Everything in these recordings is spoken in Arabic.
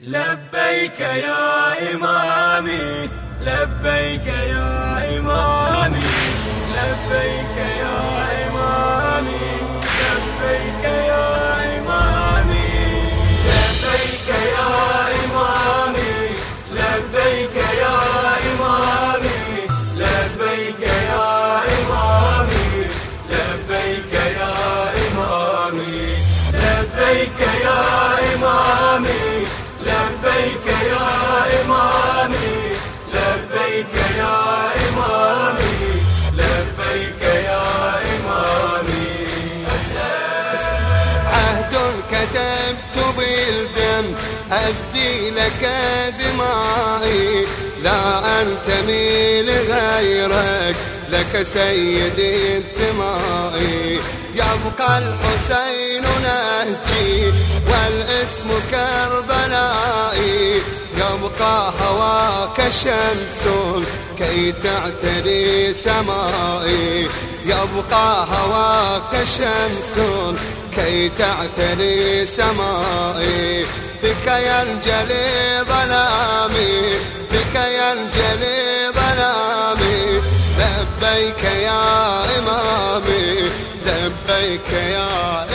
لبيك يا إمامي لبيك يا إمامي لبيك بالدم أفدي لك دمائي. لا أنتمي لغيرك لك سيدي انتمائي. يبقى الحسين نهجي والاسم كربلائي. يبقى هواك شمس كي تعتري سمائي. يبقى هواك شمس كي تعتري سمائي. بك ينجلي ظلامي بك ينجلي ظلامي. لبيك يا إمامي لبيك يا إمامي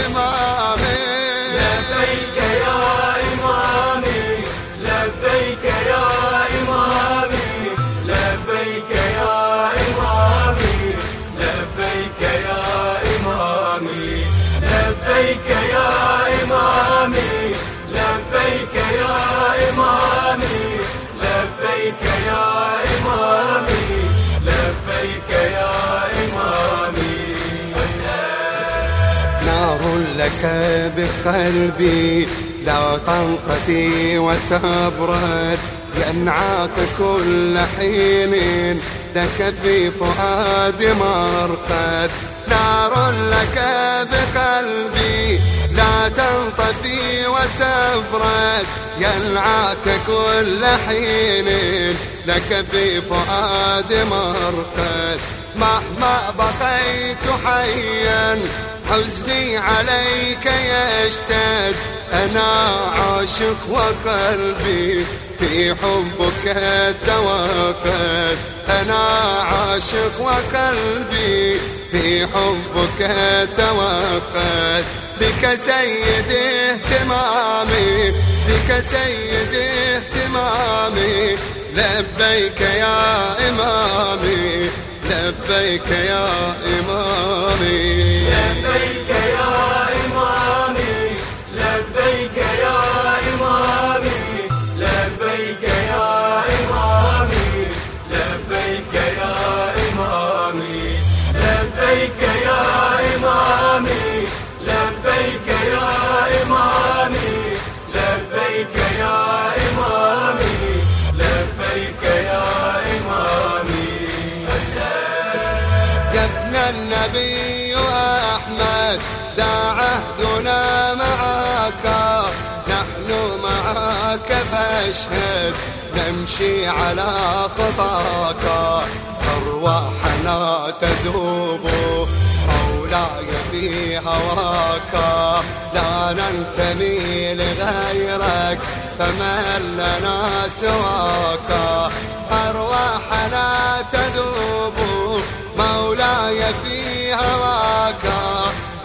بقلبي لا تنطفي وتبرد ينعاك كل حين لك في فؤاد مرقد. نار لك بقلبي لا تنطفي وتبرد ينعاك كل حين لك في فؤاد مرقد. مهما بقيت حيا حزني عليك يشتد. أنا عاشق وقلبي في حبك توقد أنا عاشق وقلبي في حبك توقد بك سيدي اهتمامي بك سيدي اهتمامي. لبيك يا إمامي لبيك يا إمامي. Fica aí, دا عهدنا معك نحن معك فاشهد نمشي على خطاك. أرواحنا تذوب مولاي في هواك. لا ننتمي لغيرك فمن لنا سواك. أرواحنا تذوب مولاي في هواك.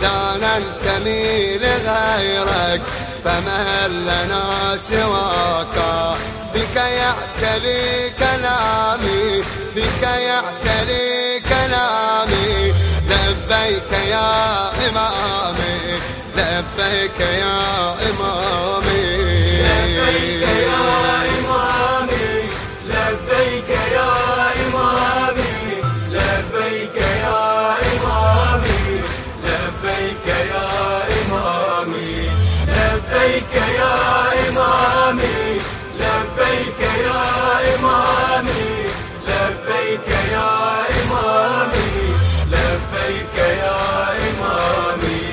لا ننتمي لغيرك فمن لنا سواك. بك يعتلي كلامي بك يعتلي كلامي. لبيك يا إمامي لبيك يا إمامي. لبيك لبيك يا إمامي لبيك يا إمامي لبيك يا إمامي لبيك يا إمامي.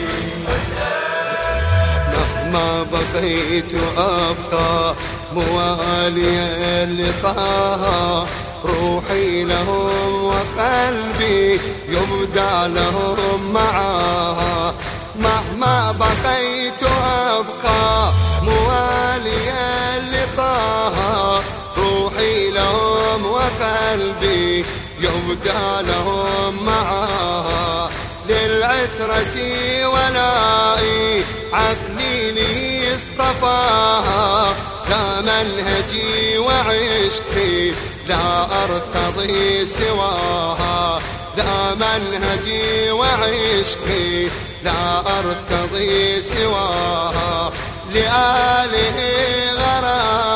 مهما بقيت أبقى مواليا لقاها روحي لهم وقلبي يبدى لهم معاها. مهما بقيت لهم معاها للعترة ولائي عقلي لي اصطفاها لا منهجي وعشقي لا أرتضي سواها. ذا منهجي وعشقي لا أرتضي سواها. لآله غرامي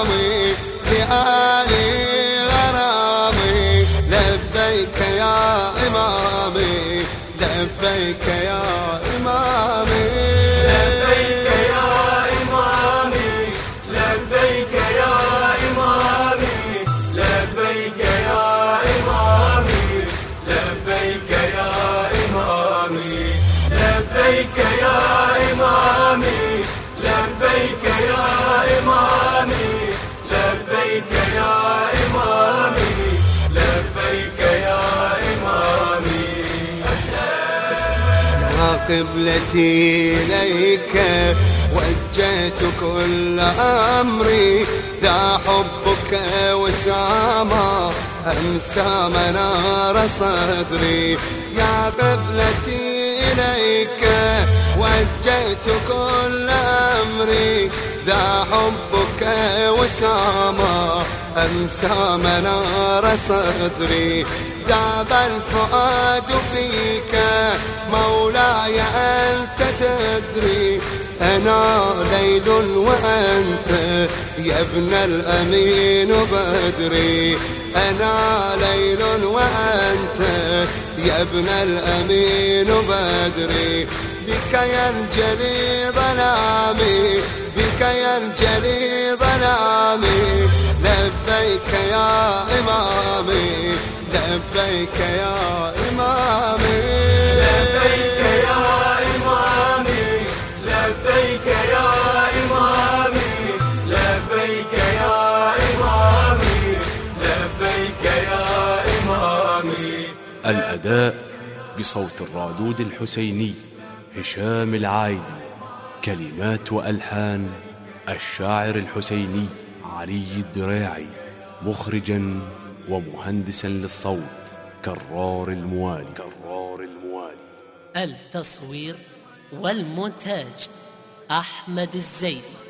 عليك يا قبلتي إليك وجهت كل أمري ذا حبك وسامة أنسى منار صدري؟ يا قبلتي إليك وجهت كل أمري ذا حبك وسامة أمسى منار صدري ذاب الفؤاد فيك مولاي أنت تدري. أنا ليل وأنت يا ابن الأمين بدري. أنا ليل وأنت يا ابن الأمين بدري. بك ينجلي ظلامي بك ينجلي ظلامي لبيك يا إمامي لبيك يا إمامي. لبيك يا إمامي لبيك يا إمامي. لبيك يا إمامي لبيك يا إمامي. الأداء بصوت الرادود الحسيني هشام العايدي. كلمات وألحان الشاعر الحسيني. علي الدراعي مخرجا ومهندسا للصوت كرار الموالي. كرار الموالي. التصوير والمونتاج أحمد الزيدي